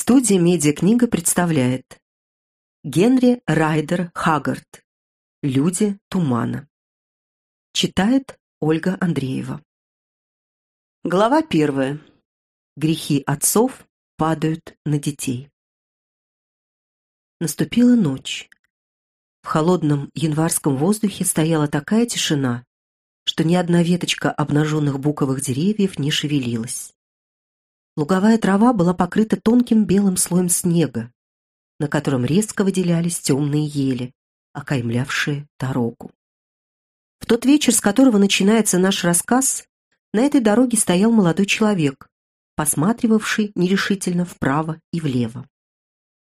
Студия «Медиакнига» представляет Генри Райдер Хаггард «Люди тумана». Читает Ольга Андреева. Глава первая. Грехи отцов падают на детей. Наступила ночь. В холодном январском воздухе стояла такая тишина, что ни одна веточка обнаженных буковых деревьев не шевелилась. Луговая трава была покрыта тонким белым слоем снега, на котором резко выделялись темные ели, окаймлявшие дорогу. В тот вечер, с которого начинается наш рассказ, на этой дороге стоял молодой человек, посматривавший нерешительно вправо и влево.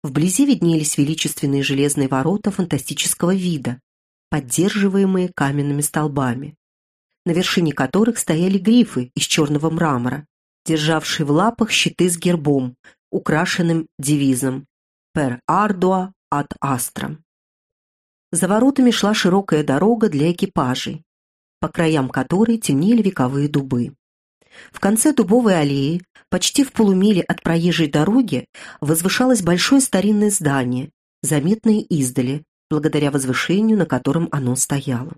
Вблизи виднелись величественные железные ворота фантастического вида, поддерживаемые каменными столбами, на вершине которых стояли грифы из черного мрамора, державший в лапах щиты с гербом, украшенным девизом «Per ardua ad astra». За воротами шла широкая дорога для экипажей, по краям которой темнели вековые дубы. В конце дубовой аллеи, почти в полумиле от проезжей дороги, возвышалось большое старинное здание, заметное издали, благодаря возвышению, на котором оно стояло.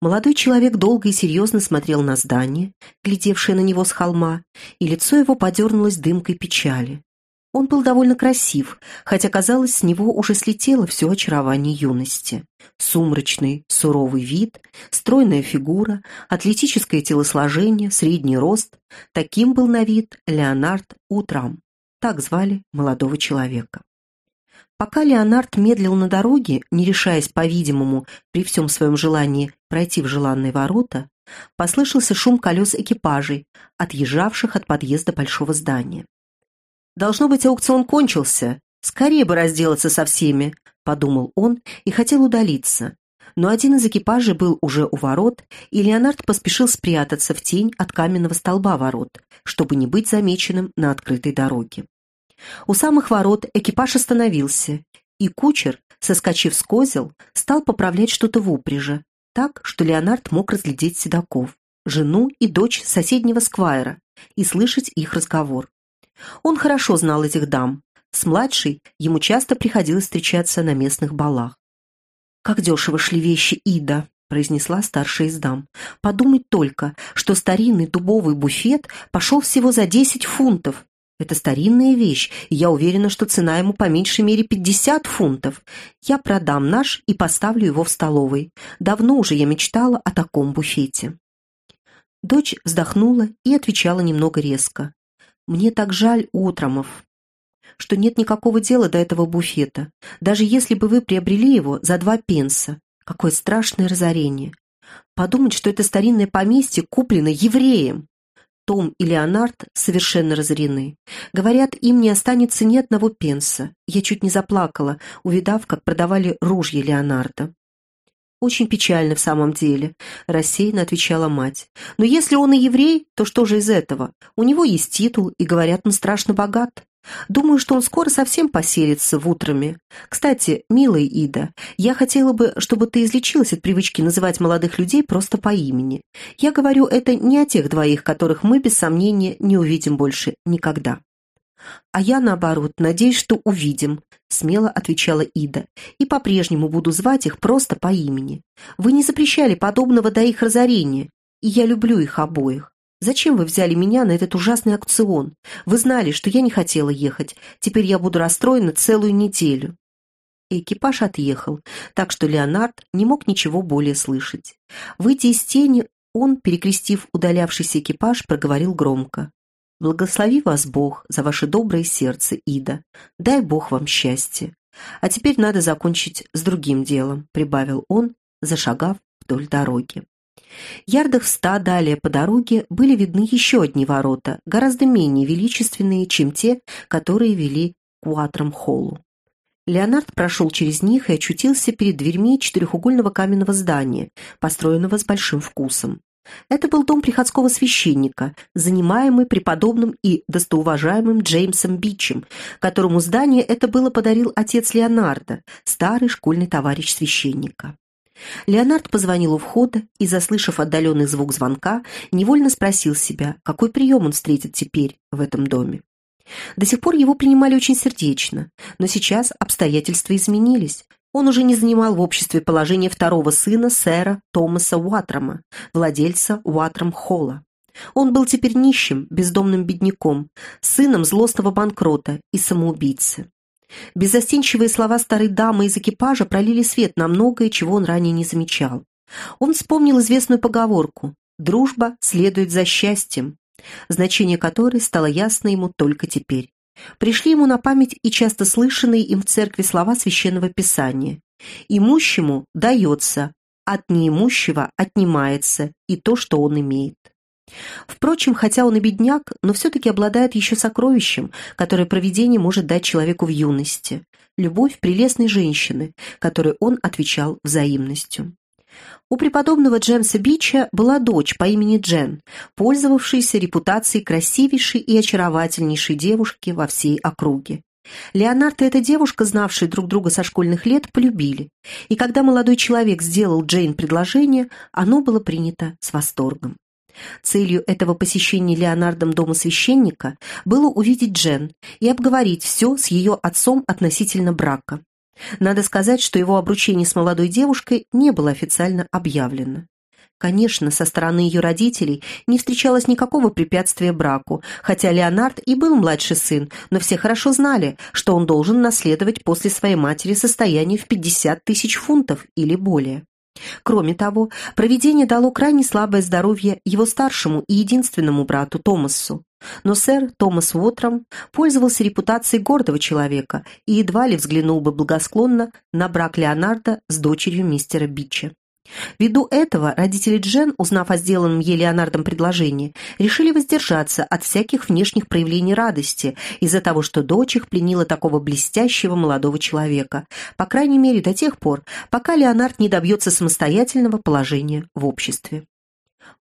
Молодой человек долго и серьезно смотрел на здание, глядевшее на него с холма, и лицо его подернулось дымкой печали. Он был довольно красив, хотя, казалось, с него уже слетело все очарование юности. Сумрачный, суровый вид, стройная фигура, атлетическое телосложение, средний рост — таким был на вид Леонард Утрам. Так звали молодого человека. Пока Леонард медлил на дороге, не решаясь, по-видимому, при всем своем желании пройти в желанные ворота, послышался шум колес экипажей, отъезжавших от подъезда большого здания. «Должно быть, аукцион кончился. Скорее бы разделаться со всеми», — подумал он и хотел удалиться. Но один из экипажей был уже у ворот, и Леонард поспешил спрятаться в тень от каменного столба ворот, чтобы не быть замеченным на открытой дороге. У самых ворот экипаж остановился, и кучер, соскочив с козел, стал поправлять что-то в упряжи, так, что Леонард мог разглядеть седаков, жену и дочь соседнего сквайра и слышать их разговор. Он хорошо знал этих дам. С младшей ему часто приходилось встречаться на местных балах. «Как дешево шли вещи Ида», — произнесла старшая из дам. «Подумать только, что старинный дубовый буфет пошел всего за десять фунтов, это старинная вещь, и я уверена, что цена ему по меньшей мере 50 фунтов. Я продам наш и поставлю его в столовой. Давно уже я мечтала о таком буфете». Дочь вздохнула и отвечала немного резко. «Мне так жаль Утромов, что нет никакого дела до этого буфета, даже если бы вы приобрели его за два пенса. Какое страшное разорение! Подумать, что это старинное поместье куплено евреем!» Том и Леонард совершенно разорены. Говорят, им не останется ни одного пенса. Я чуть не заплакала, увидав, как продавали ружья Леонарда. «Очень печально в самом деле», — рассеянно отвечала мать. «Но если он и еврей, то что же из этого? У него есть титул, и, говорят, он страшно богат. Думаю, что он скоро совсем поселится в утрами. Кстати, милая Ида, я хотела бы, чтобы ты излечилась от привычки называть молодых людей просто по имени. Я говорю это не о тех двоих, которых мы, без сомнения, не увидим больше никогда. А я, наоборот, надеюсь, что увидим, смело отвечала Ида, и по-прежнему буду звать их просто по имени. Вы не запрещали подобного до их разорения, и я люблю их обоих. Зачем вы взяли меня на этот ужасный аукцион? Вы знали, что я не хотела ехать. Теперь я буду расстроена целую неделю». экипаж отъехал, так что Леонард не мог ничего более слышать. Выйдя из тени, он, перекрестив удалявшийся экипаж, проговорил громко. «Благослови вас Бог за ваше доброе сердце, Ида. Дай Бог вам счастье. А теперь надо закончить с другим делом», — прибавил он, зашагав вдоль дороги. Ярдах в ста далее по дороге были видны еще одни ворота, гораздо менее величественные, чем те, которые вели к Уатрам-холлу. Леонард прошел через них и очутился перед дверьми четырехугольного каменного здания, построенного с большим вкусом. Это был дом приходского священника, занимаемый преподобным и достоуважаемым Джеймсом Бичем, которому здание это было подарил отец Леонарда, старый школьный товарищ священника. Леонард позвонил у входа и, заслышав отдаленный звук звонка, невольно спросил себя, какой прием он встретит теперь в этом доме. До сих пор его принимали очень сердечно, но сейчас обстоятельства изменились. Он уже не занимал в обществе положение второго сына сэра Томаса Уатрама, владельца Уатрам-Холла. Он был теперь нищим, бездомным бедняком, сыном злостного банкрота и самоубийцы. Беззастенчивые слова старой дамы из экипажа пролили свет на многое, чего он ранее не замечал. Он вспомнил известную поговорку «Дружба следует за счастьем», значение которой стало ясно ему только теперь. Пришли ему на память и часто слышанные им в церкви слова Священного Писания. «Имущему дается, от неимущего отнимается и то, что он имеет». Впрочем, хотя он и бедняк, но все-таки обладает еще сокровищем, которое провидение может дать человеку в юности – любовь прелестной женщины, которой он отвечал взаимностью. У преподобного Джемса Бича была дочь по имени Джен, пользовавшаяся репутацией красивейшей и очаровательнейшей девушки во всей округе. Леонард и эта девушка, знавшие друг друга со школьных лет, полюбили, и когда молодой человек сделал Джейн предложение, оно было принято с восторгом. Целью этого посещения Леонардом дома священника было увидеть Джен и обговорить все с ее отцом относительно брака. Надо сказать, что его обручение с молодой девушкой не было официально объявлено. Конечно, со стороны ее родителей не встречалось никакого препятствия браку, хотя Леонард и был младший сын, но все хорошо знали, что он должен наследовать после своей матери состояние в 50 тысяч фунтов или более. Кроме того, проведение дало крайне слабое здоровье его старшему и единственному брату Томасу. Но сэр Томас Уотром пользовался репутацией гордого человека и едва ли взглянул бы благосклонно на брак Леонарда с дочерью мистера Бича. Ввиду этого родители Джен, узнав о сделанном ей Леонардом предложении, решили воздержаться от всяких внешних проявлений радости из-за того, что дочь их пленила такого блестящего молодого человека, по крайней мере до тех пор, пока Леонард не добьется самостоятельного положения в обществе.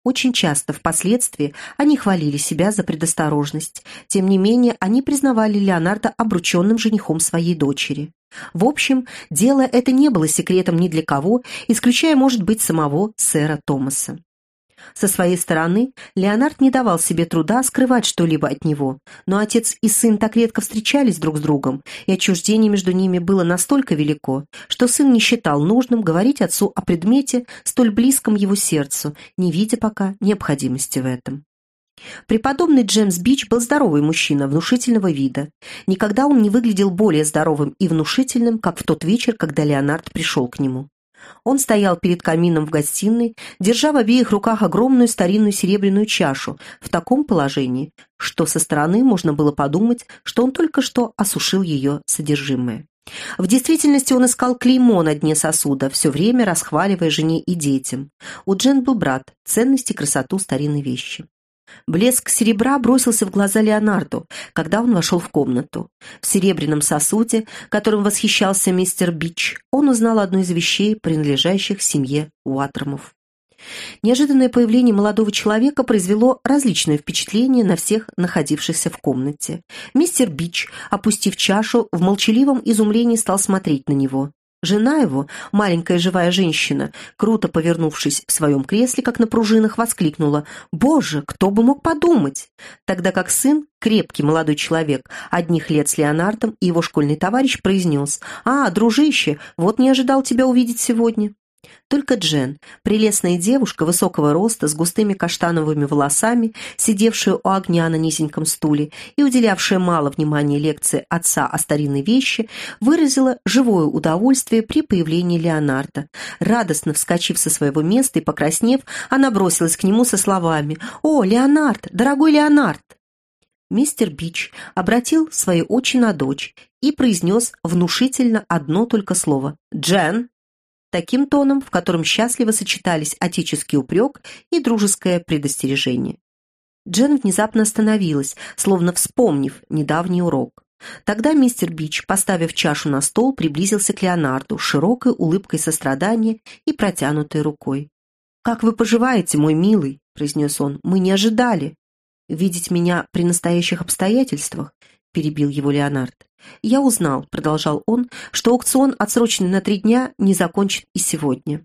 Очень часто впоследствии они хвалили себя за предосторожность. Тем не менее, они признавали Леонардо обрученным женихом своей дочери. В общем, дело это не было секретом ни для кого, исключая, может быть, самого сэра Томаса. Со своей стороны, Леонард не давал себе труда скрывать что-либо от него, но отец и сын так редко встречались друг с другом, и отчуждение между ними было настолько велико, что сын не считал нужным говорить отцу о предмете, столь близком его сердцу, не видя пока необходимости в этом. Преподобный Джеймс Бич был здоровый мужчина, внушительного вида. Никогда он не выглядел более здоровым и внушительным, как в тот вечер, когда Леонард пришел к нему. Он стоял перед камином в гостиной, держа в обеих руках огромную старинную серебряную чашу в таком положении, что со стороны можно было подумать, что он только что осушил ее содержимое. В действительности он искал клеймо на дне сосуда, все время расхваливая жене и детям. У Джен был брат, ценность и красоту старинной вещи. Блеск серебра бросился в глаза Леонарду, когда он вошел в комнату. В серебряном сосуде, которым восхищался мистер Бич, он узнал одну из вещей, принадлежащих семье Уатромов. Неожиданное появление молодого человека произвело различное впечатление на всех находившихся в комнате. Мистер Бич, опустив чашу, в молчаливом изумлении стал смотреть на него. Жена его, маленькая живая женщина, круто повернувшись в своем кресле, как на пружинах, воскликнула «Боже, кто бы мог подумать!» Тогда как сын, крепкий молодой человек, одних лет с Леонардом и его школьный товарищ произнес «А, дружище, вот не ожидал тебя увидеть сегодня». Только Джен, прелестная девушка высокого роста с густыми каштановыми волосами, сидевшая у огня на низеньком стуле и уделявшая мало внимания лекции отца о старинной вещи, выразила живое удовольствие при появлении Леонарда. Радостно вскочив со своего места и покраснев, она бросилась к нему со словами «О, Леонард, дорогой Леонард!» Мистер Бич обратил свои очи на дочь и произнес внушительно одно только слово «Джен!» Таким тоном, в котором счастливо сочетались отеческий упрек и дружеское предостережение. Джен внезапно остановилась, словно вспомнив недавний урок. Тогда мистер Бич, поставив чашу на стол, приблизился к Леонарду с широкой улыбкой сострадания и протянутой рукой. «Как вы поживаете, мой милый?» – произнес он. «Мы не ожидали. Видеть меня при настоящих обстоятельствах?» – перебил его Леонард. «Я узнал», — продолжал он, «что аукцион, отсроченный на три дня, не закончен и сегодня».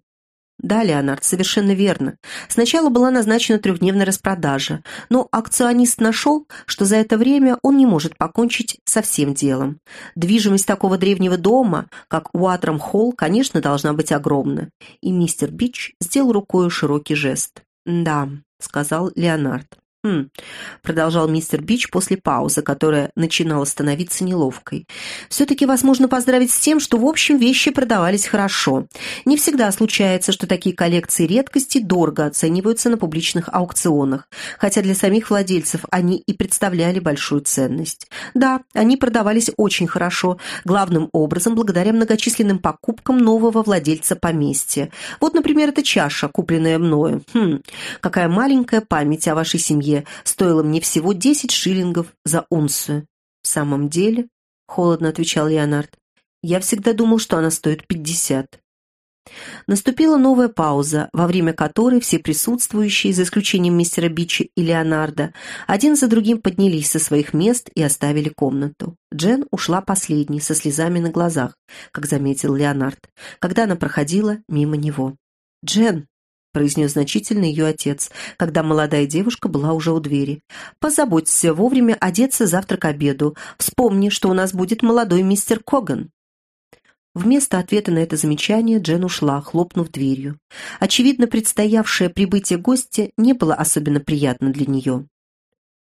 Да, Леонард, совершенно верно. Сначала была назначена трехдневная распродажа, но акционист нашел, что за это время он не может покончить со всем делом. Движимость такого древнего дома, как Уатрам Холл, конечно, должна быть огромна. И мистер Бич сделал рукой широкий жест. «Да», — сказал Леонард. «Хм», — продолжал мистер Бич после паузы, которая начинала становиться неловкой. «Все-таки вас можно поздравить с тем, что, в общем, вещи продавались хорошо. Не всегда случается, что такие коллекции редкостей дорого оцениваются на публичных аукционах, хотя для самих владельцев они и представляли большую ценность. Да, они продавались очень хорошо, главным образом благодаря многочисленным покупкам нового владельца поместья. Вот, например, эта чаша, купленная мною. Хм, какая маленькая память о вашей семье Илье стоило мне всего десять шиллингов за унцию. «В самом деле?» — холодно отвечал Леонард. «Я всегда думал, что она стоит пятьдесят». Наступила новая пауза, во время которой все присутствующие, за исключением мистера Бичи и Леонарда, один за другим поднялись со своих мест и оставили комнату. Джен ушла последней, со слезами на глазах, как заметил Леонард, когда она проходила мимо него. «Джен!» Произнес значительно ее отец, когда молодая девушка была уже у двери. «Позаботься вовремя одеться завтра к обеду. Вспомни, что у нас будет молодой мистер Коган». Вместо ответа на это замечание Джен ушла, хлопнув дверью. Очевидно, предстоявшее прибытие гостя не было особенно приятно для нее.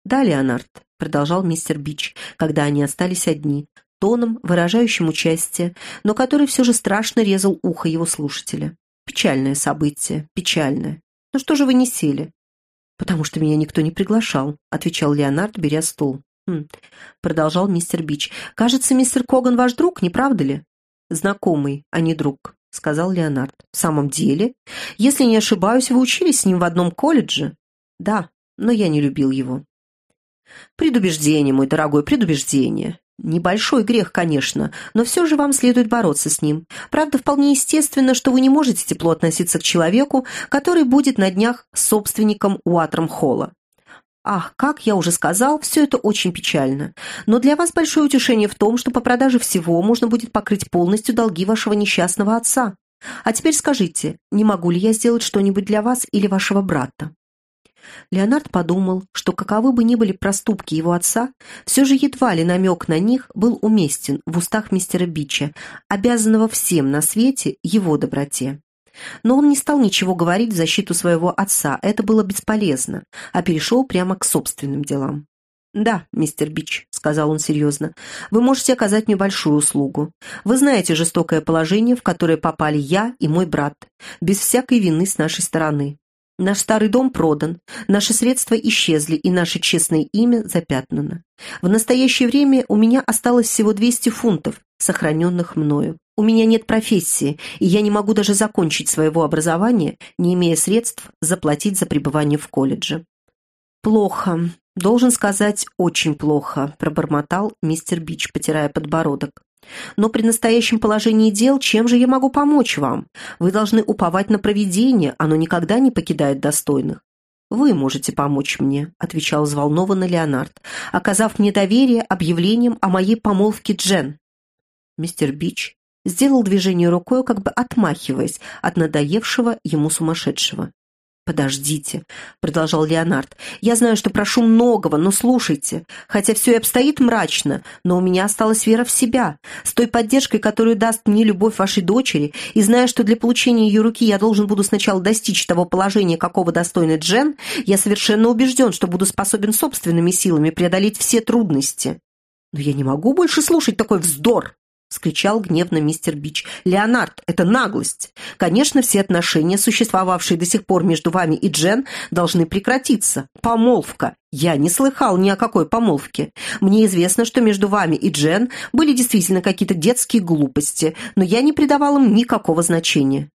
«Да, Леонард», — продолжал мистер Бич, когда они остались одни, тоном, выражающим участие, но который все же страшно резал ухо его слушателя. Печальное событие, печальное. Ну что же вы не сели? Потому что меня никто не приглашал, отвечал Леонард, беря стул. Хм. Продолжал мистер Бич. Кажется, мистер Коган ваш друг, не правда ли? Знакомый, а не друг, сказал Леонард. В самом деле? Если не ошибаюсь, вы учились с ним в одном колледже? Да, но я не любил его. Предубеждение, мой дорогой, предубеждение. Небольшой грех, конечно, но все же вам следует бороться с ним. Правда, вполне естественно, что вы не можете тепло относиться к человеку, который будет на днях собственником Уатром-Холла. Ах, как я уже сказал, все это очень печально. Но для вас большое утешение в том, что по продаже всего можно будет покрыть полностью долги вашего несчастного отца. А теперь скажите, не могу ли я сделать что-нибудь для вас или вашего брата? Леонард подумал, что каковы бы ни были проступки его отца, все же едва ли намек на них был уместен в устах мистера Бича, обязанного всем на свете его доброте. Но он не стал ничего говорить в защиту своего отца, это было бесполезно, а перешел прямо к собственным делам. «Да, мистер Бич», — сказал он серьезно, — «вы можете оказать мне большую услугу. Вы знаете жестокое положение, в которое попали я и мой брат, без всякой вины с нашей стороны. Наш старый дом продан, наши средства исчезли, и наше честное имя запятнано. В настоящее время у меня осталось всего 200 фунтов, сохраненных мною. У меня нет профессии, и я не могу даже закончить своего образования, не имея средств заплатить за пребывание в колледже. «Плохо. Должен сказать, очень плохо», – пробормотал мистер Бич, потирая подбородок. Но при настоящем положении дел чем же я могу помочь вам? Вы должны уповать на провидение, оно никогда не покидает достойных. «Вы можете помочь мне», — отвечал взволнованно Леонард, оказав мне доверие объявлением о моей помолвке Джен. Мистер Бич сделал движение рукой, как бы отмахиваясь от надоевшего ему сумасшедшего. «Подождите», — продолжал Леонард, — «я знаю, что прошу многого, но слушайте. Хотя все и обстоит мрачно, но у меня осталась вера в себя. С той поддержкой, которую даст мне любовь вашей дочери, и зная, что для получения ее руки я должен буду сначала достичь того положения, какого достойна Джен, я совершенно убежден, что буду способен собственными силами преодолеть все трудности». «Но я не могу больше слушать такой вздор!» — скричал гневно мистер Бич. «Леонард, это наглость! Конечно, все отношения, существовавшие до сих пор между вами и Джен, должны прекратиться. Помолвка! Я не слыхал ни о какой помолвке. Мне известно, что между вами и Джен были действительно какие-то детские глупости, но я не придавал им никакого значения».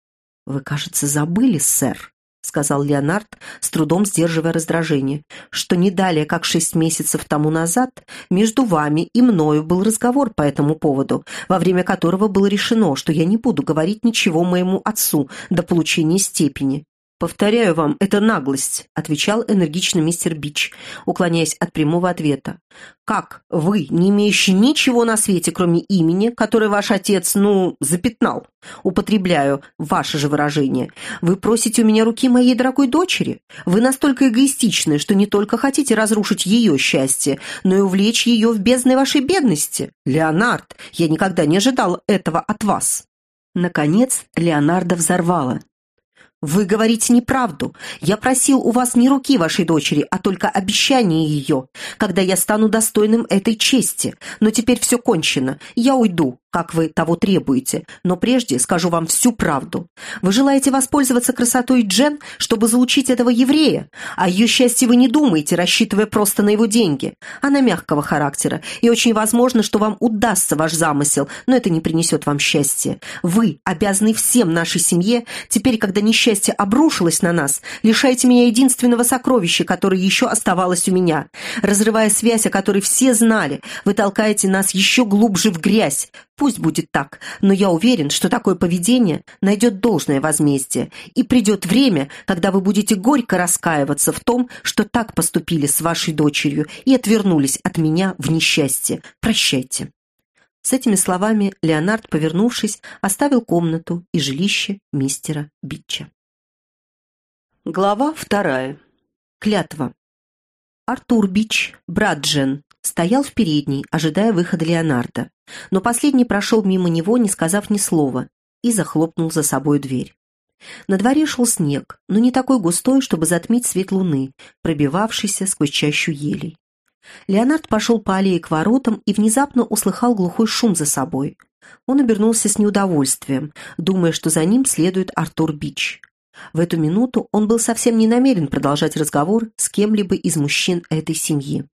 «Вы, кажется, забыли, сэр», — сказал Леонард, с трудом сдерживая раздражение, «что не далее, как шесть месяцев тому назад, между вами и мною был разговор по этому поводу, во время которого было решено, что я не буду говорить ничего моему отцу до получения степени. «Повторяю вам, это наглость», — отвечал энергично мистер Бич, уклоняясь от прямого ответа. «Как вы, не имеющий ничего на свете, кроме имени, которое ваш отец, ну, запятнал, употребляю ваше же выражение, вы просите у меня руки моей дорогой дочери? Вы настолько эгоистичны, что не только хотите разрушить ее счастье, но и увлечь ее в бездной вашей бедности? Леонард, я никогда не ожидал этого от вас». Наконец Леонардо взорвало. «Вы говорите неправду. Я просил у вас не руки вашей дочери, а только обещание ее, когда я стану достойным этой чести. Но теперь все кончено. Я уйду как вы того требуете, но прежде скажу вам всю правду. Вы желаете воспользоваться красотой Джен, чтобы залучить этого еврея? О ее счастье вы не думаете, рассчитывая просто на его деньги. Она мягкого характера, и очень возможно, что вам удастся ваш замысел, но это не принесет вам счастья. Вы, обязаны всем нашей семье, теперь, когда несчастье обрушилось на нас, лишаете меня единственного сокровища, которое еще оставалось у меня. Разрывая связь, о которой все знали, вы толкаете нас еще глубже в грязь, Пусть будет так, но я уверен, что такое поведение найдет должное возмездие, и придет время, когда вы будете горько раскаиваться в том, что так поступили с вашей дочерью и отвернулись от меня в несчастье. Прощайте». С этими словами Леонард, повернувшись, оставил комнату и жилище мистера Битча. Глава вторая. Клятва. Артур Бич, брат Джен, стоял в передней, ожидая выхода Леонардо, но последний прошел мимо него, не сказав ни слова, и захлопнул за собой дверь. На дворе шел снег, но не такой густой, чтобы затмить свет луны, пробивавшийся сквозь чащу елей. Леонард пошел по аллее к воротам и внезапно услыхал глухой шум за собой. Он обернулся с неудовольствием, думая, что за ним следует Артур Бич. В эту минуту он был совсем не намерен продолжать разговор с кем-либо из мужчин этой семьи.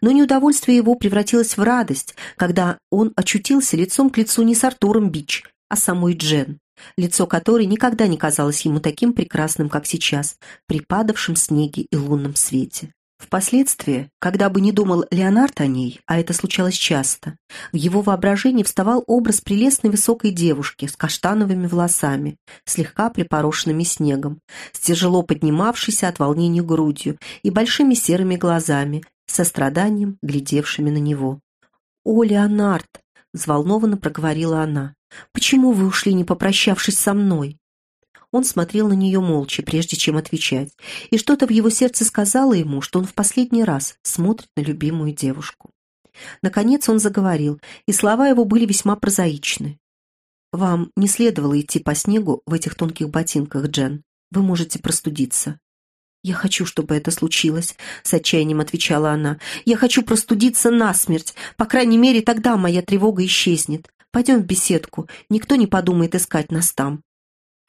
Но неудовольствие его превратилось в радость, когда он очутился лицом к лицу не с Артуром Бич, а самой Джен, лицо которой никогда не казалось ему таким прекрасным, как сейчас, при падавшем снеге и лунном свете. Впоследствии, когда бы не думал Леонард о ней, а это случалось часто, в его воображении вставал образ прелестной высокой девушки с каштановыми волосами, слегка припорошенными снегом, с тяжело поднимавшейся от волнения грудью и большими серыми глазами, состраданием глядевшими на него. «О, Леонард!» — взволнованно проговорила она. «Почему вы ушли, не попрощавшись со мной?» Он смотрел на нее молча, прежде чем отвечать, и что-то в его сердце сказало ему, что он в последний раз смотрит на любимую девушку. Наконец он заговорил, и слова его были весьма прозаичны. «Вам не следовало идти по снегу в этих тонких ботинках, Джен. Вы можете простудиться. «Я хочу, чтобы это случилось», — с отчаянием отвечала она. «Я хочу простудиться насмерть. По крайней мере, тогда моя тревога исчезнет. Пойдем в беседку. Никто не подумает искать нас там».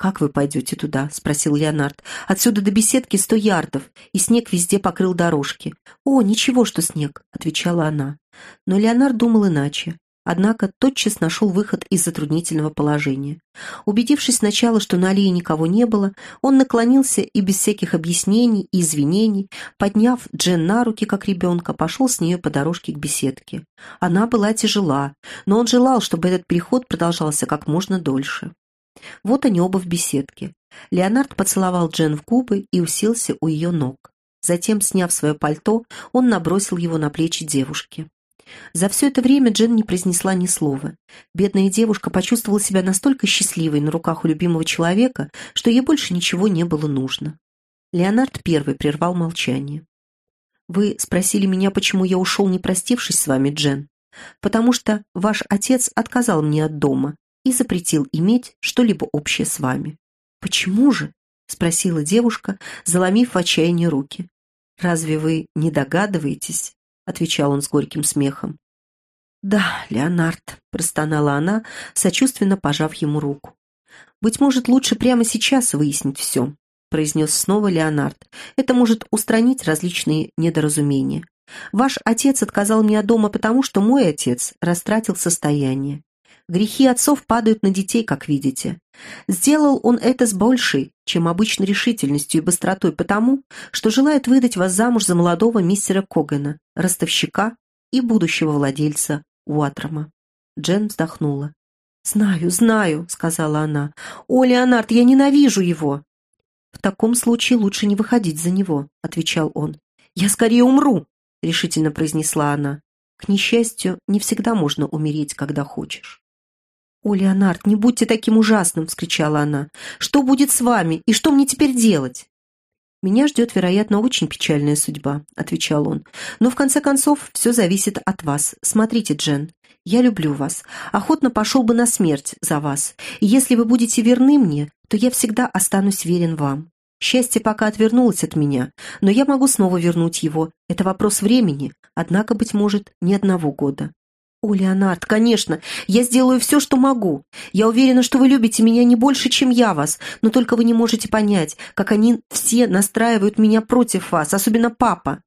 «Как вы пойдете туда?» — спросил Леонард. «Отсюда до беседки сто ярдов, и снег везде покрыл дорожки». «О, ничего, что снег», — отвечала она. Но Леонард думал иначе. Однако тотчас нашел выход из затруднительного положения. Убедившись сначала, что на аллее никого не было, он наклонился и без всяких объяснений и извинений, подняв Джен на руки, как ребенка, пошел с нее по дорожке к беседке. Она была тяжела, но он желал, чтобы этот переход продолжался как можно дольше. Вот они оба в беседке. Леонард поцеловал Джен в губы и уселся у ее ног. Затем, сняв свое пальто, он набросил его на плечи девушки. За все это время Джен не произнесла ни слова. Бедная девушка почувствовала себя настолько счастливой на руках у любимого человека, что ей больше ничего не было нужно. Леонард первый прервал молчание. «Вы спросили меня, почему я ушел, не простившись с вами, Джен? Потому что ваш отец отказал мне от дома и запретил иметь что-либо общее с вами». «Почему же?» — спросила девушка, заломив в отчаянии руки. «Разве вы не догадываетесь?» — отвечал он с горьким смехом. «Да, Леонард», — простонала она, сочувственно пожав ему руку. «Быть может, лучше прямо сейчас выяснить все», — произнес снова Леонард. «Это может устранить различные недоразумения. Ваш отец отказал мне от дома потому, что мой отец растратил состояние. Грехи отцов падают на детей, как видите. Сделал он это с большей, чем обычно решительностью и быстротой потому, что желает выдать вас замуж за молодого мистера Когана, ростовщика и будущего владельца Уатрома. Джен вздохнула. «Знаю, знаю», — сказала она. «О, Леонард, я ненавижу его!» «В таком случае лучше не выходить за него», — отвечал он. «Я скорее умру», — решительно произнесла она. «К несчастью, не всегда можно умереть, когда хочешь». «О, Леонард, не будьте таким ужасным!» — вскричала она. «Что будет с вами? И что мне теперь делать?» «Меня ждет, вероятно, очень печальная судьба», — отвечал он. «Но в конце концов все зависит от вас. Смотрите, Джен, я люблю вас. Охотно пошел бы на смерть за вас. И если вы будете верны мне, то я всегда останусь верен вам. Счастье пока отвернулось от меня, но я могу снова вернуть его. Это вопрос времени, однако, быть может, не одного года. «О, Леонард, конечно, я сделаю все, что могу. Я уверена, что вы любите меня не больше, чем я вас, но только вы не можете понять, как они все настраивают меня против вас, особенно папа».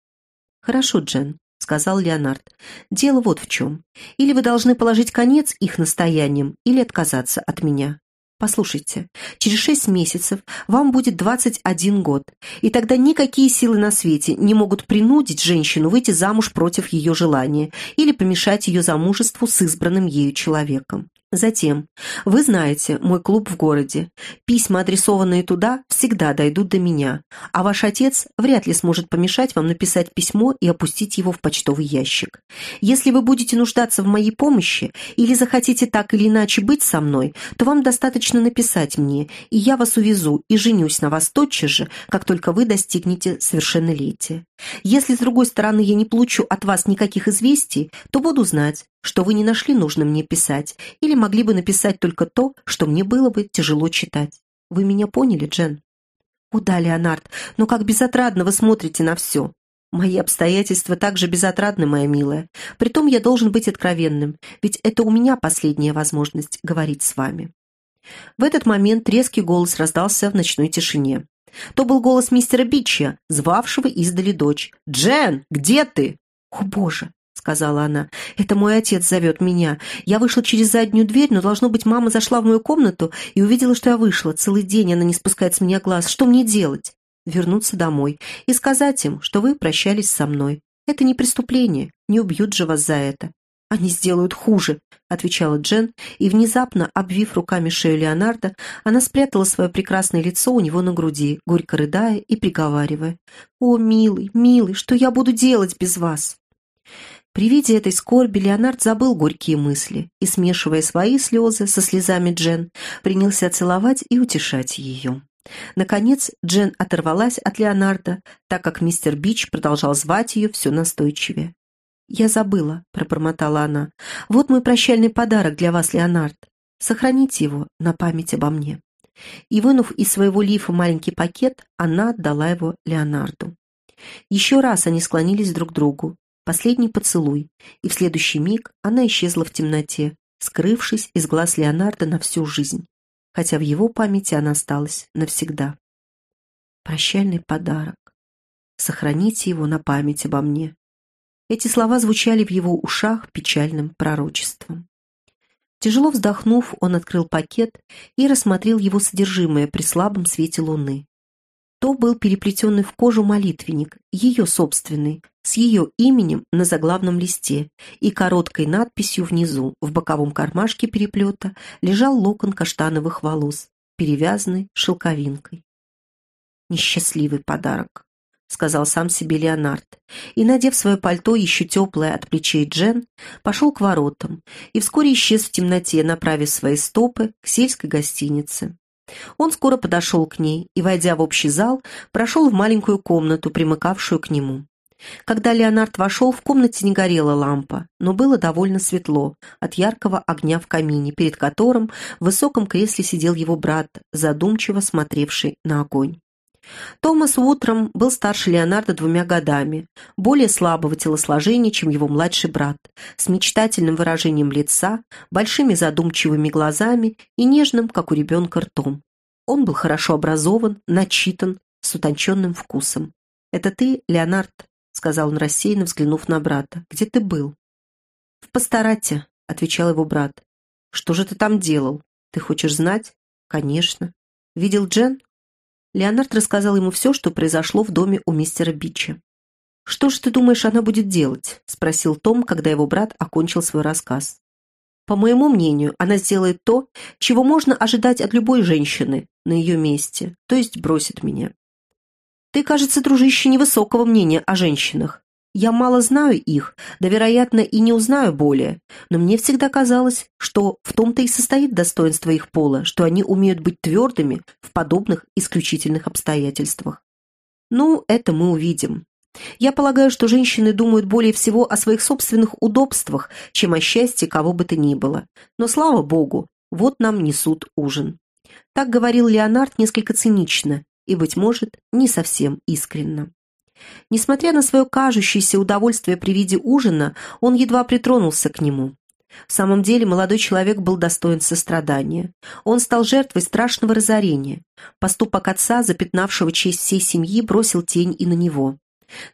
«Хорошо, Джен», — сказал Леонард. «Дело вот в чем. Или вы должны положить конец их настояниям, или отказаться от меня. Послушайте, через шесть месяцев вам будет 21 год, и тогда никакие силы на свете не могут принудить женщину выйти замуж против ее желания или помешать ее замужеству с избранным ею человеком. Затем, вы знаете мой клуб в городе. Письма, адресованные туда, всегда дойдут до меня, а ваш отец вряд ли сможет помешать вам написать письмо и опустить его в почтовый ящик. Если вы будете нуждаться в моей помощи или захотите так или иначе быть со мной, то вам достаточно написать мне, и я вас увезу и женюсь на вас тотчас же, как только вы достигнете совершеннолетия. Если, с другой стороны, я не получу от вас никаких известий, то буду знать, что вы не нашли нужным мне писать, или могли бы написать только то, что мне было бы тяжело читать. Вы меня поняли, Джен? О да, Леонард, но как безотрадно вы смотрите на все. Мои обстоятельства также безотрадны, моя милая. Притом я должен быть откровенным, ведь это у меня последняя возможность говорить с вами. В этот момент резкий голос раздался в ночной тишине. То был голос мистера Бичча, звавшего издали дочь. «Джен, где ты?» «О, Боже!» — сказала она. «Это мой отец зовет меня. Я вышла через заднюю дверь, но, должно быть, мама зашла в мою комнату и увидела, что я вышла. Целый день она не спускает с меня глаз. Что мне делать?» «Вернуться домой и сказать им, что вы прощались со мной. Это не преступление, не убьют же вас за это». «Они сделают хуже», — отвечала Джен, и, внезапно обвив руками шею Леонардо, она спрятала свое прекрасное лицо у него на груди, горько рыдая и приговаривая. «О, милый, милый, что я буду делать без вас?» При виде этой скорби Леонард забыл горькие мысли и, смешивая свои слезы со слезами Джен, принялся целовать и утешать ее. Наконец Джен оторвалась от Леонарда, так как мистер Бич продолжал звать ее все настойчивее. «Я забыла», — пробормотала она. «Вот мой прощальный подарок для вас, Леонард. Сохраните его на память обо мне». И, вынув из своего лифа маленький пакет, она отдала его Леонарду. Еще раз они склонились друг к другу, Последний поцелуй, и в следующий миг она исчезла в темноте, скрывшись из глаз Леонардо на всю жизнь, хотя в его памяти она осталась навсегда. Прощальный подарок. Сохраните его на память обо мне. Эти слова звучали в его ушах печальным пророчеством. Тяжело вздохнув, он открыл пакет и рассмотрел его содержимое при слабом свете луны. То был переплетенный в кожу молитвенник, ее собственный, с ее именем на заглавном листе и короткой надписью внизу, в боковом кармашке переплета, лежал локон каштановых волос, перевязанный шелковинкой. «Несчастливый подарок», — сказал сам себе Леонард, и, надев свое пальто, еще теплое от плечей Джен, пошел к воротам и вскоре исчез в темноте, направив свои стопы к сельской гостинице. Он скоро подошел к ней и, войдя в общий зал, прошел в маленькую комнату, примыкавшую к нему. Когда Леонард вошел, в комнате не горела лампа, но было довольно светло от яркого огня в камине, перед которым в высоком кресле сидел его брат, задумчиво смотревший на огонь. Томас утром был старше Леонарда двумя годами, более слабого телосложения, чем его младший брат, с мечтательным выражением лица, большими задумчивыми глазами и нежным, как у ребенка, ртом. Он был хорошо образован, начитан, с утонченным вкусом. «Это ты, Леонард?» — сказал он рассеянно, взглянув на брата. «Где ты был?» «В пасторате», — отвечал его брат. «Что же ты там делал? Ты хочешь знать?» «Конечно». «Видел Джен?» Леонард рассказал ему все, что произошло в доме у мистера Бича. «Что же ты думаешь, она будет делать?» — спросил Том, когда его брат окончил свой рассказ. По моему мнению, она сделает то, чего можно ожидать от любой женщины на ее месте, то есть бросит меня. Ты, кажется, дружище, невысокого мнения о женщинах. Я мало знаю их, да, вероятно, и не узнаю более, но мне всегда казалось, что в том-то и состоит достоинство их пола, что они умеют быть твердыми в подобных исключительных обстоятельствах. Ну, это мы увидим. Я полагаю, что женщины думают более всего о своих собственных удобствах, чем о счастье кого бы то ни было. Но, слава богу, вот нам несут ужин. Так говорил Леонард несколько цинично и, быть может, не совсем искренно. Несмотря на свое кажущееся удовольствие при виде ужина, он едва притронулся к нему. В самом деле молодой человек был достоин сострадания. Он стал жертвой страшного разорения. Поступок отца, запятнавшего честь всей семьи, бросил тень и на него.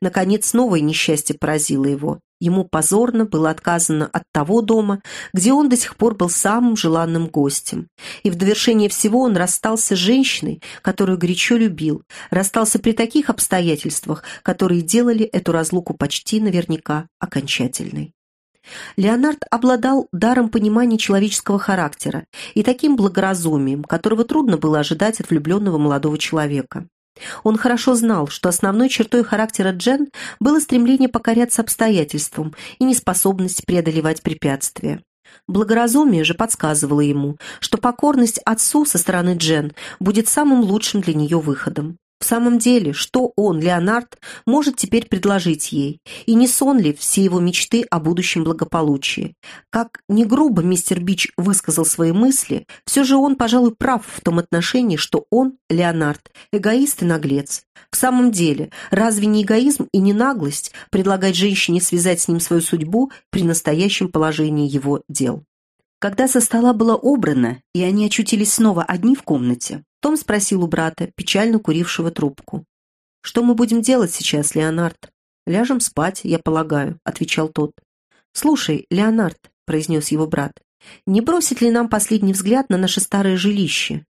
Наконец, новое несчастье поразило его. Ему позорно было отказано от того дома, где он до сих пор был самым желанным гостем. И в довершение всего он расстался с женщиной, которую горячо любил, расстался при таких обстоятельствах, которые делали эту разлуку почти наверняка окончательной. Леонард обладал даром понимания человеческого характера и таким благоразумием, которого трудно было ожидать от влюбленного молодого человека. Он хорошо знал, что основной чертой характера Джен было стремление покоряться обстоятельствам и неспособность преодолевать препятствия. Благоразумие же подсказывало ему, что покорность отцу со стороны Джен будет самым лучшим для нее выходом. В самом деле, что он, Леонард, может теперь предложить ей? И не сон ли все его мечты о будущем благополучии? Как не грубо мистер Бич высказал свои мысли, все же он, пожалуй, прав в том отношении, что он, Леонард, эгоист и наглец. В самом деле, разве не эгоизм и не наглость предлагать женщине связать с ним свою судьбу при настоящем положении его дел? Когда со стола было убрано, и они очутились снова одни в комнате, том спросил у брата, печально курившего трубку. «Что мы будем делать сейчас, Леонард?» «Ляжем спать, я полагаю», — отвечал тот. «Слушай, Леонард», — произнес его брат, «не бросит ли нам последний взгляд на наше старое жилище?»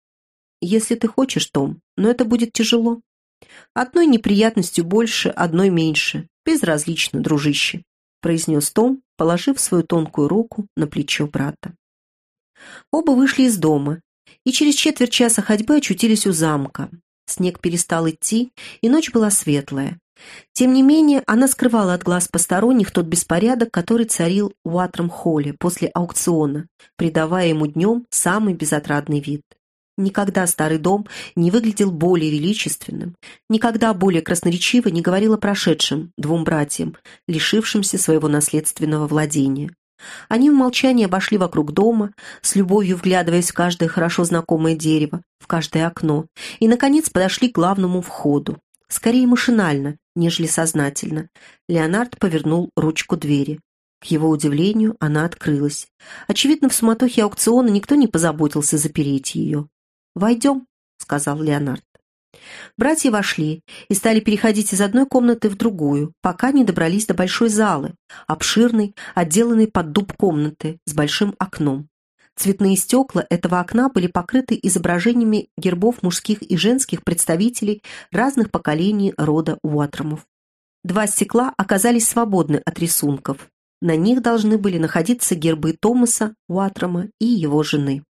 «Если ты хочешь, Том, но это будет тяжело. Одной неприятностью больше, одной меньше. Безразлично, дружище», — произнес Том, положив свою тонкую руку на плечо брата. Оба вышли из дома и через четверть часа ходьбы очутились у замка. Снег перестал идти, и ночь была светлая. Тем не менее, она скрывала от глаз посторонних тот беспорядок, который царил в Уатром-холле после аукциона, придавая ему днем самый безотрадный вид. Никогда старый дом не выглядел более величественным, никогда более красноречиво не говорил о прошедшем двум братьям, лишившимся своего наследственного владения. Они в молчании обошли вокруг дома, с любовью вглядываясь в каждое хорошо знакомое дерево, в каждое окно, и, наконец, подошли к главному входу. Скорее машинально, нежели сознательно. Леонард повернул ручку двери. К его удивлению, она открылась. Очевидно, в суматохе аукциона никто не позаботился запереть ее. «Войдем», — сказал Леонард. Братья вошли и стали переходить из одной комнаты в другую, пока не добрались до большой залы, обширной, отделанной под дуб комнаты, с большим окном. Цветные стекла этого окна были покрыты изображениями гербов мужских и женских представителей разных поколений рода Уатромов. Два стекла оказались свободны от рисунков. На них должны были находиться гербы Томаса Уатрома и его жены.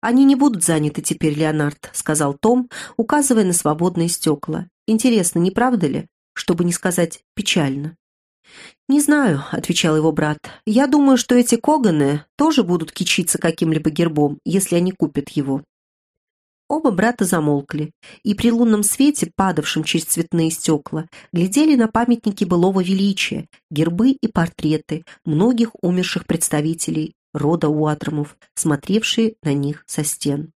«Они не будут заняты теперь, Леонард», — сказал Том, указывая на свободные стекла. «Интересно, не правда ли? Чтобы не сказать печально». «Не знаю», — отвечал его брат. «Я думаю, что эти Коганы тоже будут кичиться каким-либо гербом, если они купят его». Оба брата замолкли, и при лунном свете, падавшем через цветные стекла, глядели на памятники былого величия, гербы и портреты многих умерших представителей рода Уатромов, смотревшие на них со стен.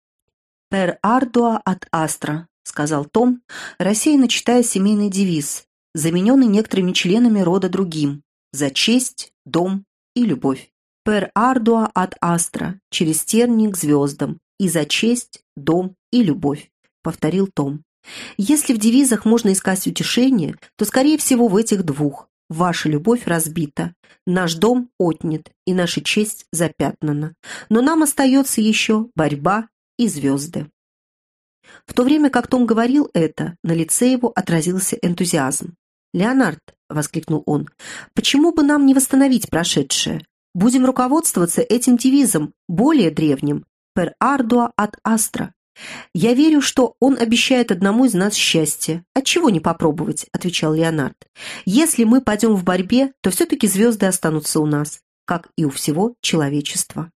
«Per ardua от астра», — сказал Том, рассеянно читая семейный девиз, замененный некоторыми членами рода другим «За честь, дом и любовь». «Per ardua от астра» — через тернии к звездам, и «За честь, дом и любовь», — повторил Том. Если в девизах можно искать утешение, то, скорее всего, в этих двух. Ваша любовь разбита, наш дом отнят и наша честь запятнана. Но нам остается еще борьба и звезды. В то время как Том говорил это, на лице его отразился энтузиазм. «Леонард», — воскликнул он, — «почему бы нам не восстановить прошедшее? Будем руководствоваться этим девизом, более древним «Per ardua ad astra». «Я верю, что он обещает одному из нас счастье. Отчего не попробовать?» – отвечал Леонард. «Если мы пойдем в борьбе, то все-таки звезды останутся у нас, как и у всего человечества».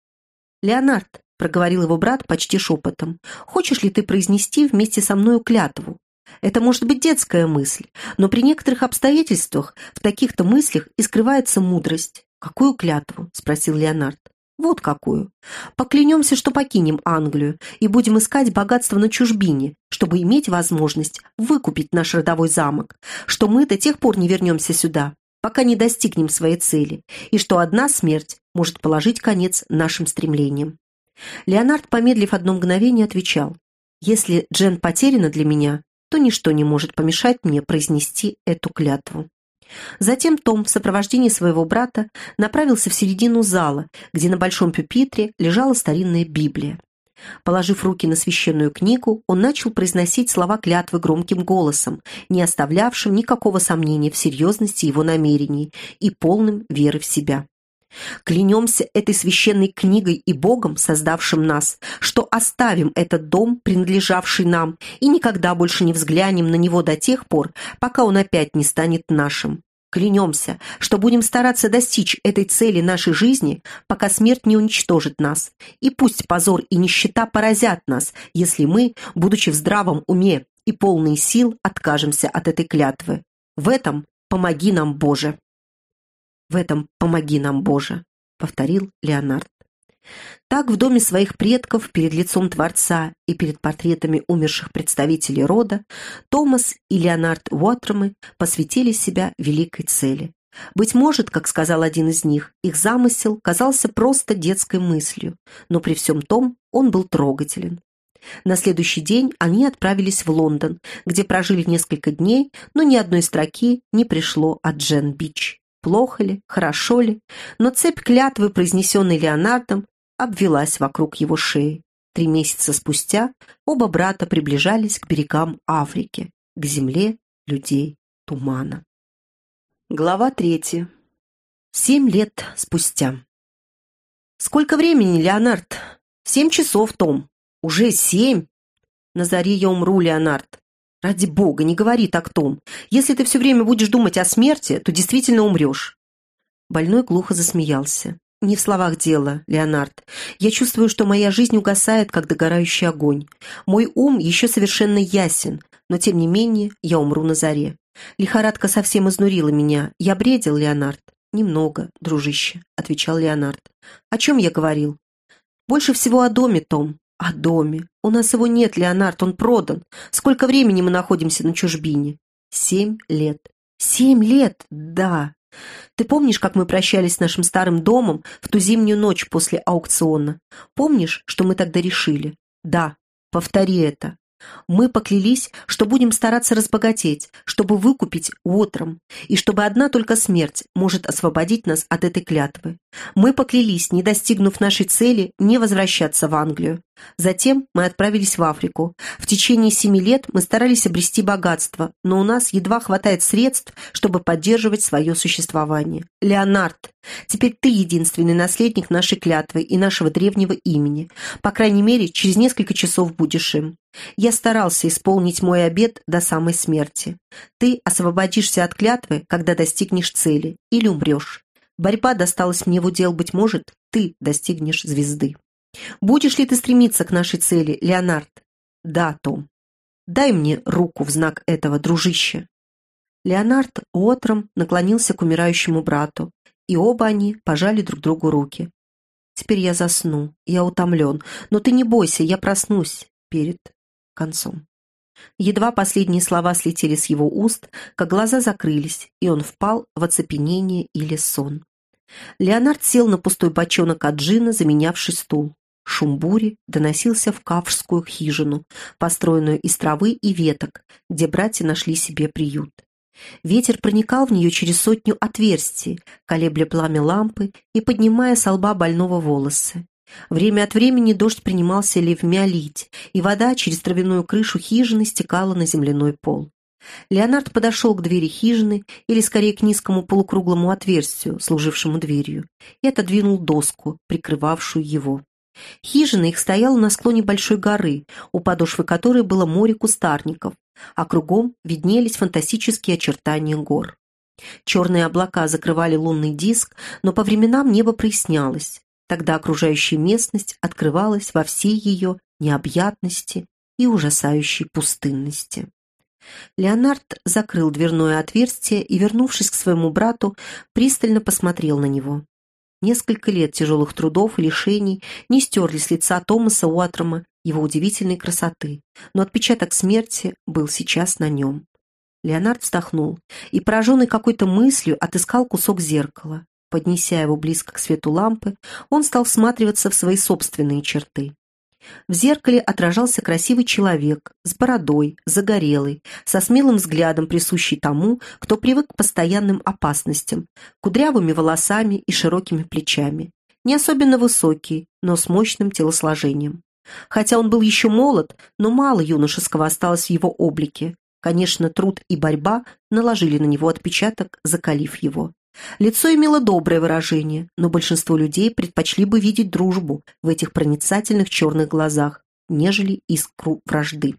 «Леонард», – проговорил его брат почти шепотом, – «хочешь ли ты произнести вместе со мною клятву? Это может быть детская мысль, но при некоторых обстоятельствах в таких-то мыслях и скрывается мудрость. «Какую клятву?» – спросил Леонард. «Вот какую. Поклянемся, что покинем Англию и будем искать богатство на чужбине, чтобы иметь возможность выкупить наш родовой замок, что мы до тех пор не вернемся сюда, пока не достигнем своей цели, и что одна смерть может положить конец нашим стремлениям». Леонард, помедлив одно мгновение, отвечал, «Если Джен потеряна для меня, то ничто не может помешать мне произнести эту клятву». Затем Том в сопровождении своего брата направился в середину зала, где на большом пюпитре лежала старинная Библия. Положив руки на священную книгу, он начал произносить слова клятвы громким голосом, не оставлявшим никакого сомнения в серьезности его намерений и полным веры в себя. Клянемся этой священной книгой и Богом, создавшим нас, что оставим этот дом, принадлежавший нам, и никогда больше не взглянем на него до тех пор, пока он опять не станет нашим. Клянемся, что будем стараться достичь этой цели нашей жизни, пока смерть не уничтожит нас. И пусть позор и нищета поразят нас, если мы, будучи в здравом уме и полные сил, откажемся от этой клятвы. В этом помоги нам, Боже. В этом помоги нам, Боже», — повторил Леонард. Так в доме своих предков, перед лицом Творца и перед портретами умерших представителей рода, Томас и Леонард Уоттермы посвятили себя великой цели. Быть может, как сказал один из них, их замысел казался просто детской мыслью, но при всем том он был трогателен. На следующий день они отправились в Лондон, где прожили несколько дней, но ни одной строки не пришло от Джен Бич. Плохо ли, хорошо ли, но цепь клятвы, произнесенной Леонардом, обвелась вокруг его шеи. Три месяца спустя оба брата приближались к берегам Африки, к земле людей тумана. Глава третья. Семь лет спустя. «Сколько времени, Леонард?» «Семь часов, Том». «Уже семь?» «На заре я умру, Леонард. «Ради бога, не говори так, Том. Если ты все время будешь думать о смерти, то действительно умрешь». Больной глухо засмеялся. «Не в словах дело, Леонард. Я чувствую, что моя жизнь угасает, как догорающий огонь. Мой ум еще совершенно ясен, но тем не менее я умру на заре. Лихорадка совсем изнурила меня. Я бредил, Леонард?» «Немного, дружище», — отвечал Леонард. «О чем я говорил?» «Больше всего о доме, Том. «О доме. У нас его нет, Леонард, он продан. Сколько времени мы находимся на чужбине?» «Семь лет». «Семь лет? Да. Ты помнишь, как мы прощались с нашим старым домом в ту зимнюю ночь после аукциона? Помнишь, что мы тогда решили? Да. Повтори это. Мы поклялись, что будем стараться разбогатеть, чтобы выкупить утром, и чтобы одна только смерть может освободить нас от этой клятвы. Мы поклялись, не достигнув нашей цели, не возвращаться в Англию. Затем мы отправились в Африку. В течение семи лет мы старались обрести богатство, но у нас едва хватает средств, чтобы поддерживать свое существование. Леонард, теперь ты единственный наследник нашей клятвы и нашего древнего имени. По крайней мере, через несколько часов будешь им. Я старался исполнить мой обет до самой смерти. Ты освободишься от клятвы, когда достигнешь цели, или умрешь. Борьба досталась мне в удел, быть может, ты достигнешь звезды. Будешь ли ты стремиться к нашей цели, Леонард? Да, Том. Дай мне руку в знак этого, дружище. Леонард утром наклонился к умирающему брату, и оба они пожали друг другу руки. Теперь я засну, я утомлен, но ты не бойся, я проснусь перед концом. Едва последние слова слетели с его уст, как глаза закрылись, и он впал в оцепенение или сон. Леонард сел на пустой бочонок от джина, заменявший стул. Шум бури доносился в кавшскую хижину, построенную из травы и веток, где братья нашли себе приют. Ветер проникал в нее через сотню отверстий, колебля пламя лампы и поднимая с лба больного волосы. Время от времени дождь принимался ливмя лить, и вода через травяную крышу хижины стекала на земляной пол. Леонард подошел к двери хижины, или скорее к низкому полукруглому отверстию, служившему дверью, и отодвинул доску, прикрывавшую его. Хижина их стояла на склоне большой горы, у подошвы которой было море кустарников, а кругом виднелись фантастические очертания гор. Черные облака закрывали лунный диск, но по временам небо прояснялось. Тогда окружающая местность открывалась во всей ее необъятности и ужасающей пустынности. Леонард закрыл дверное отверстие и, вернувшись к своему брату, пристально посмотрел на него. Несколько лет тяжелых трудов и лишений не стерли с лица Томаса Уатрома его удивительной красоты, но отпечаток смерти был сейчас на нем. Леонард вздохнул и, пораженный какой-то мыслью, отыскал кусок зеркала. Поднеся его близко к свету лампы, он стал всматриваться в свои собственные черты. В зеркале отражался красивый человек, с бородой, загорелый, со смелым взглядом, присущий тому, кто привык к постоянным опасностям, кудрявыми волосами и широкими плечами. Не особенно высокий, но с мощным телосложением. Хотя он был еще молод, но мало юношеского осталось в его облике. Конечно, труд и борьба наложили на него отпечаток, закалив его. Лицо имело доброе выражение, но большинство людей предпочли бы видеть дружбу в этих проницательных черных глазах, нежели искру вражды.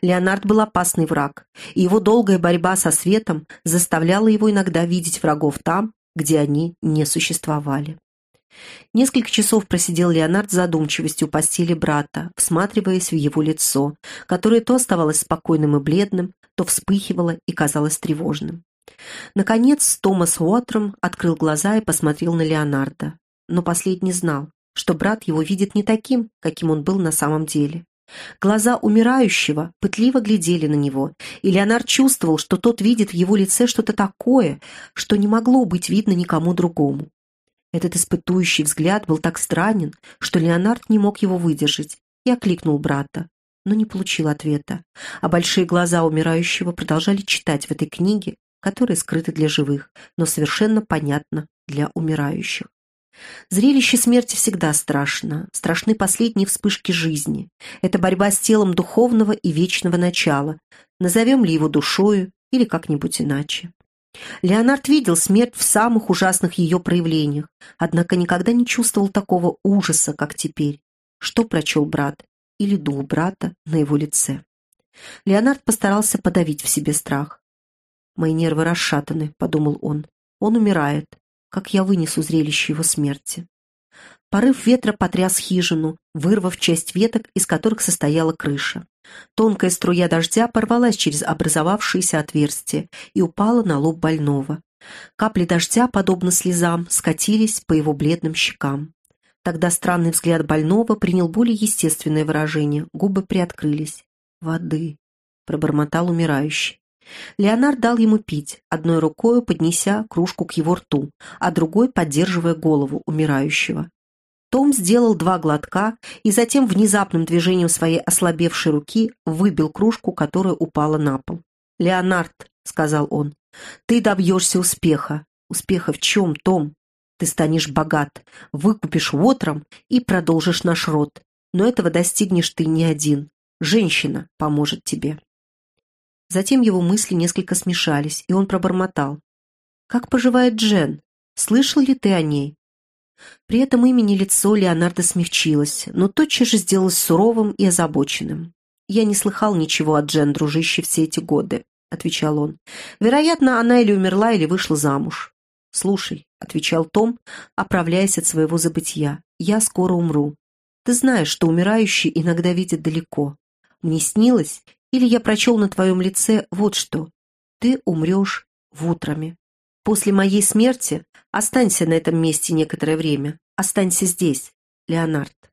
Леонард был опасный враг, и его долгая борьба со светом заставляла его иногда видеть врагов там, где они не существовали. Несколько часов просидел Леонард у постели брата, всматриваясь в его лицо, которое то оставалось спокойным и бледным, то вспыхивало и казалось тревожным. Наконец Томас Уотром открыл глаза и посмотрел на Леонарда. Но последний знал, что брат его видит не таким, каким он был на самом деле. Глаза умирающего пытливо глядели на него, и Леонард чувствовал, что тот видит в его лице что-то такое, что не могло быть видно никому другому. Этот испытующий взгляд был так странен, что Леонард не мог его выдержать и окликнул брата, но не получил ответа, а большие глаза умирающего продолжали читать в этой книге которые скрыты для живых, но совершенно понятно для умирающих. Зрелище смерти всегда страшно, страшны последние вспышки жизни. Это борьба с телом духовного и вечного начала, назовем ли его душою или как-нибудь иначе. Леонард видел смерть в самых ужасных ее проявлениях, однако никогда не чувствовал такого ужаса, как теперь. Что прочел брат или дух брата на его лице? Леонард постарался подавить в себе страх. «Мои нервы расшатаны», — подумал он. «Он умирает. Как я вынесу зрелище его смерти?» Порыв ветра потряс хижину, вырвав часть веток, из которых состояла крыша. Тонкая струя дождя порвалась через образовавшееся отверстие и упала на лоб больного. Капли дождя, подобно слезам, скатились по его бледным щекам. Тогда странный взгляд больного принял более естественное выражение, губы приоткрылись. «Воды», — пробормотал умирающий. Леонард дал ему пить, одной рукой поднеся кружку к его рту, а другой поддерживая голову умирающего. Том сделал два глотка и затем внезапным движением своей ослабевшей руки выбил кружку, которая упала на пол. «Леонард», — сказал он, — «ты добьешься успеха». «Успеха в чем, Том? Ты станешь богат, выкупишь вотром и продолжишь наш род. Но этого достигнешь ты не один. Женщина поможет тебе». Затем его мысли несколько смешались, и он пробормотал. «Как поживает Джен? Слышал ли ты о ней?» При этом имени лицо Леонардо смягчилось, но тотчас же сделалось суровым и озабоченным. «Я не слыхал ничего от Джен, дружище, все эти годы», — отвечал он. «Вероятно, она или умерла, или вышла замуж». «Слушай», — отвечал Том, оправляясь от своего забытья, — «я скоро умру. Ты знаешь, что умирающий иногда видит далеко. Мне снилось, или я прочел на твоем лице вот что. Ты умрешь в утрами. После моей смерти останься на этом месте некоторое время. Останься здесь, Леонард.